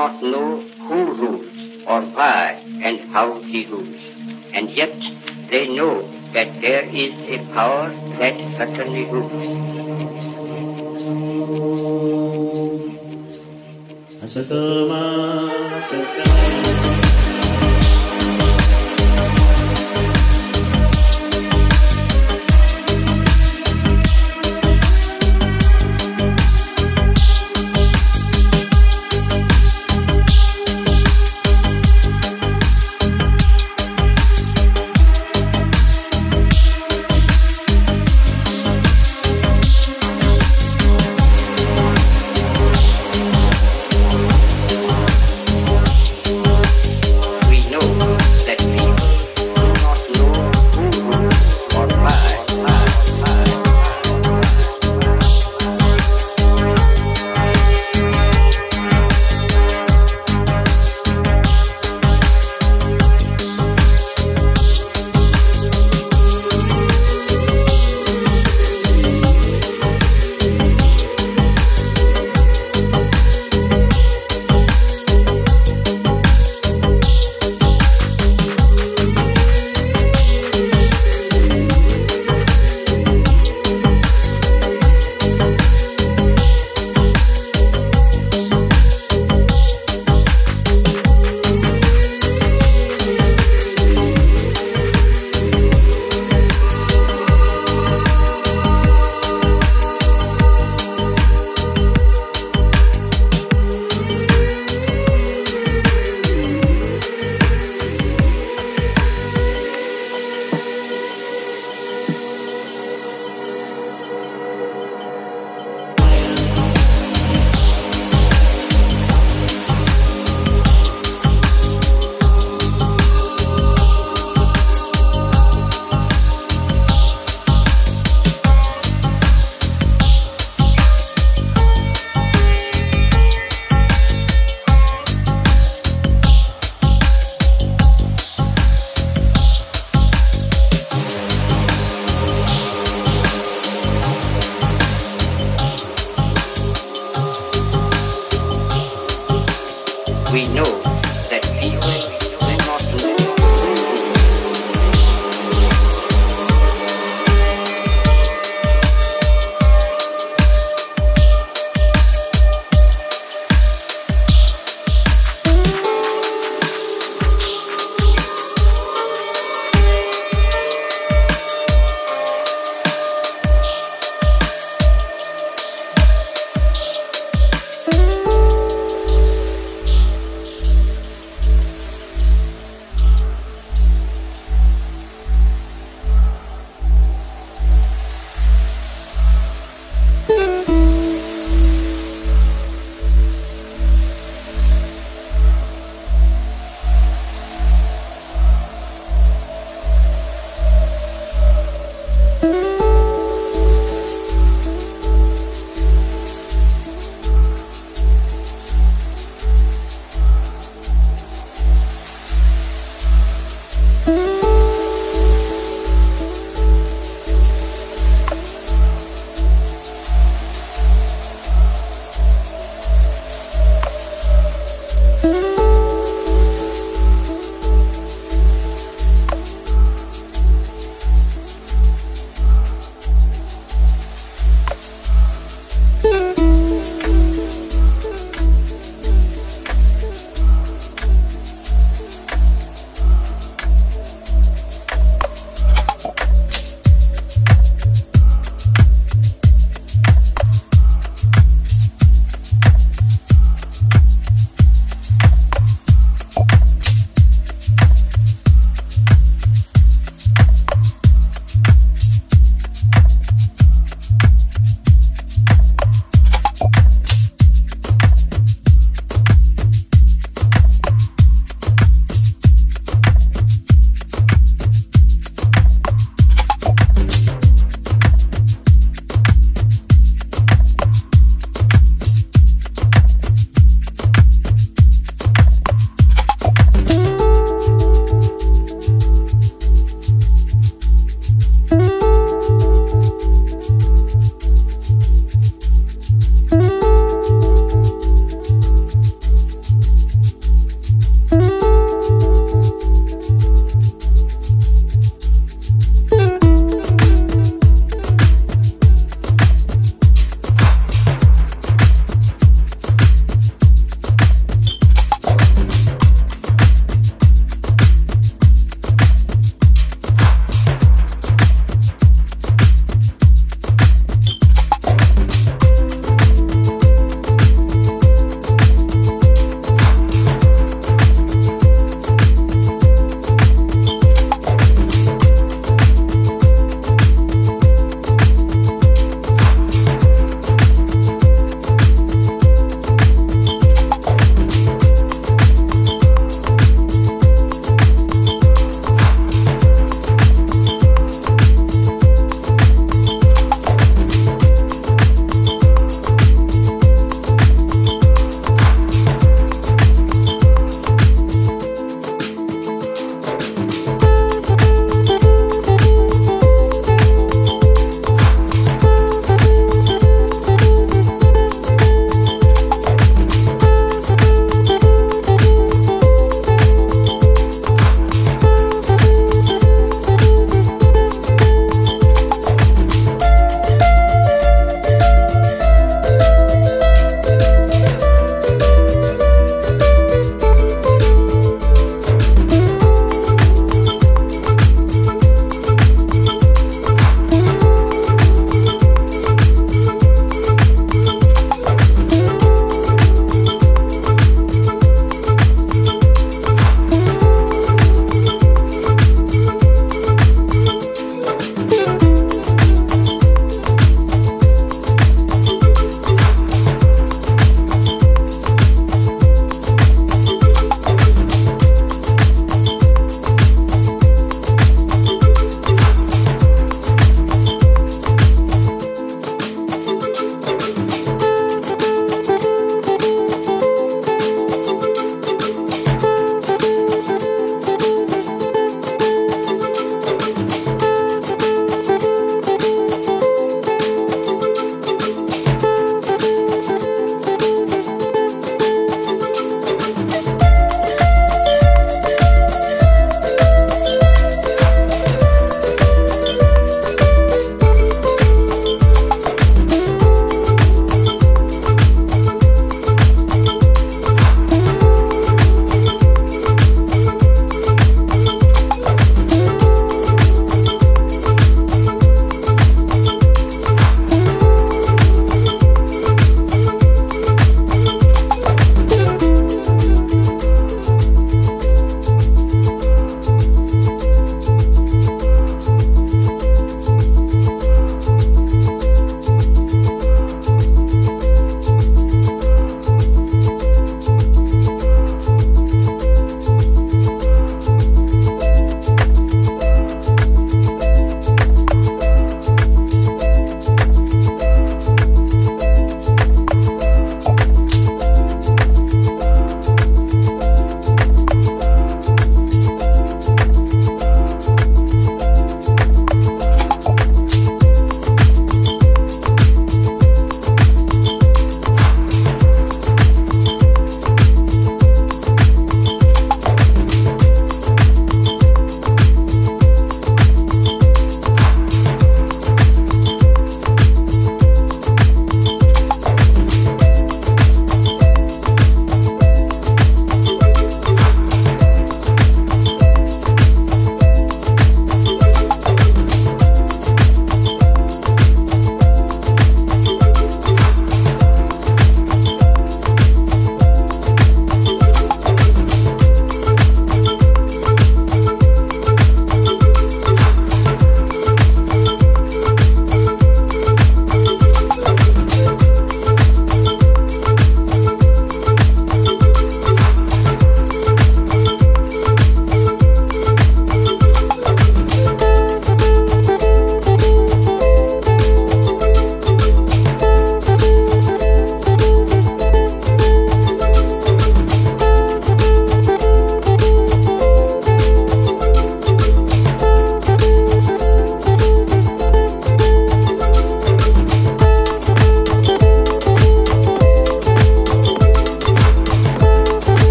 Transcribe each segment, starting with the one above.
not know who rules or why and how he rules. And yet they know that there is a power that certainly rules. Asatama Satama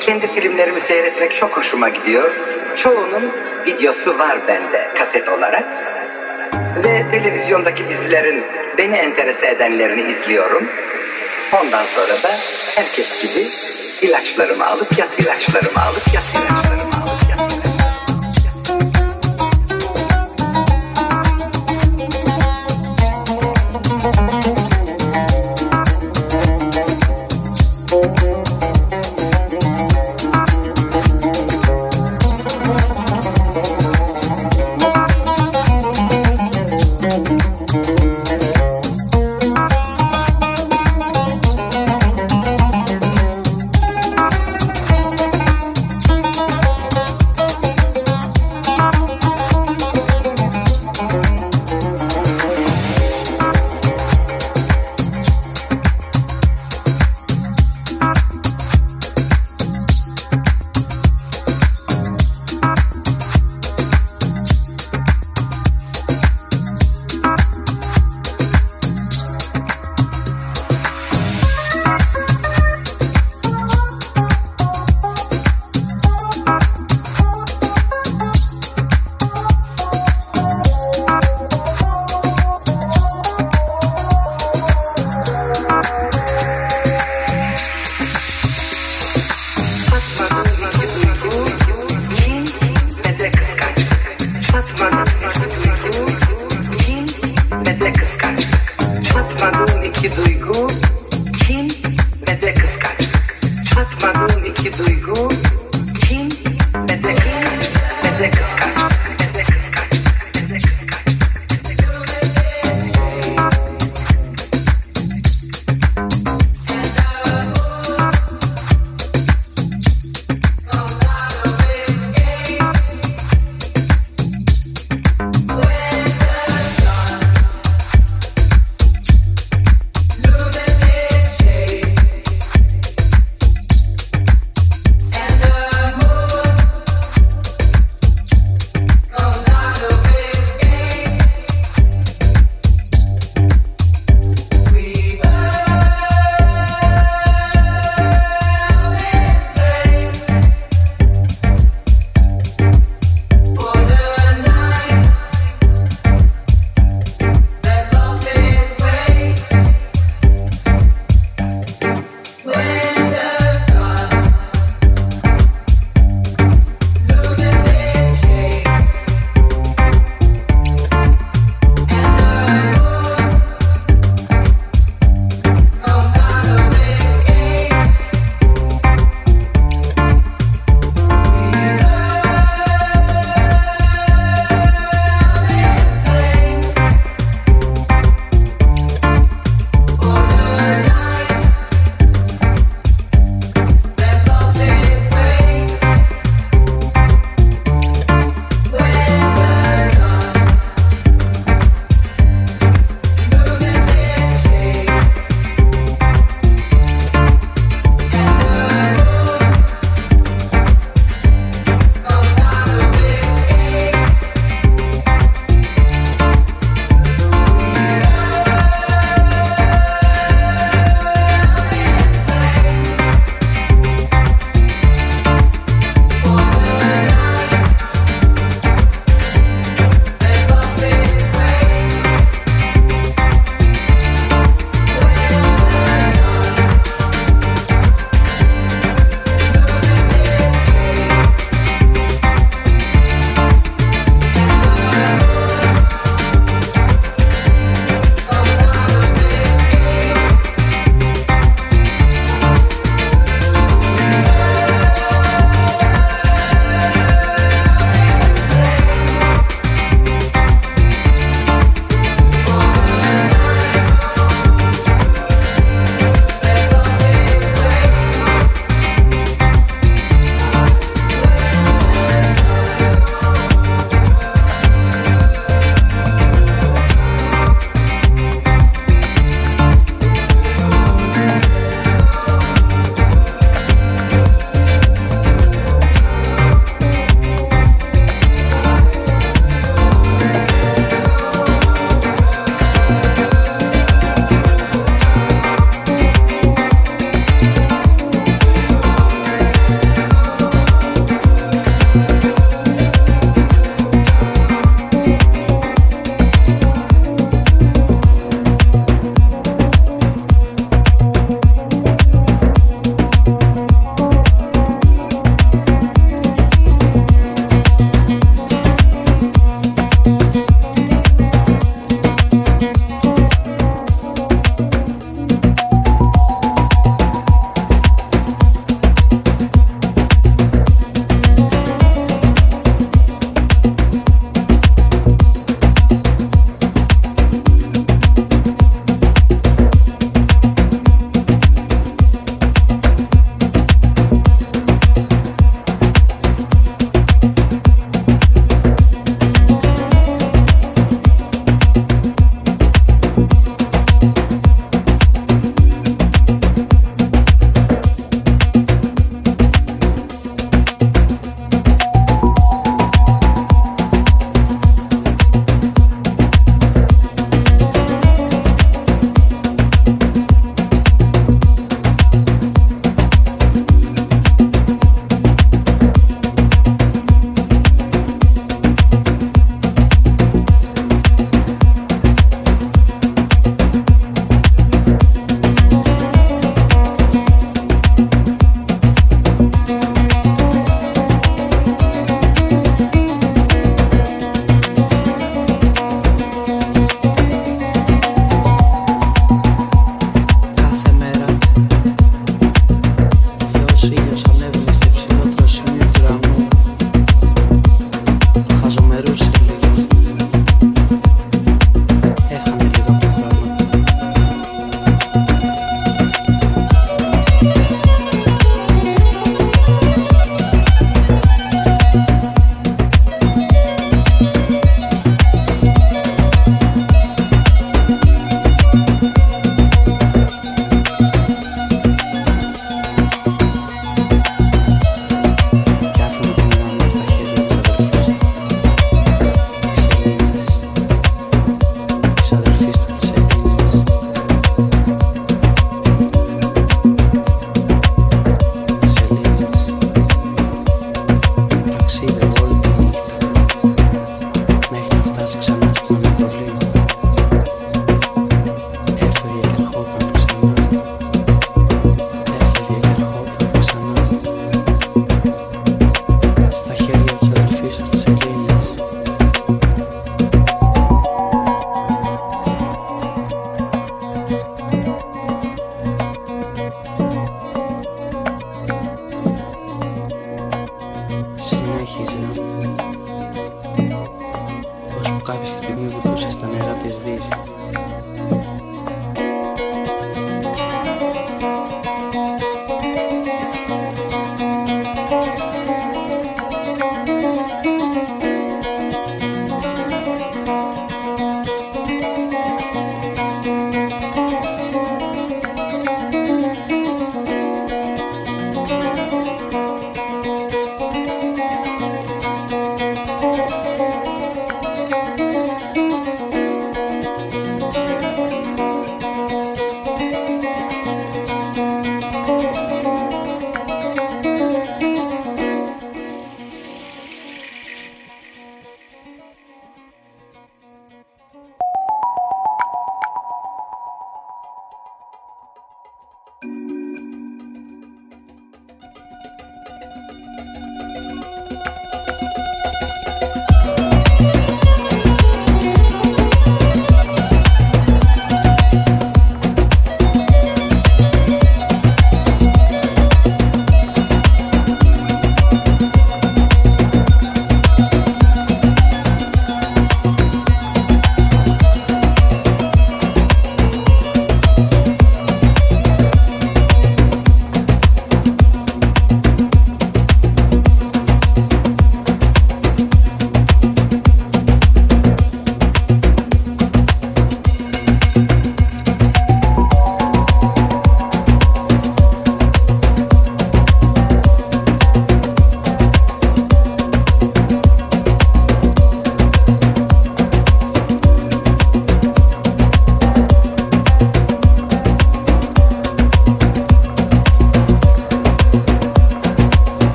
kendi filmlerimi seyretmek çok hoşuma gidiyor. Çoğunun videosu var bende kaset olarak. Ve televizyondaki dizilerin beni enterese edenlerini izliyorum. Ondan sonra da herkes gibi ilaçlarımı alıp yat ilaçlarımı alıp yat ilaçlarımı It's cool.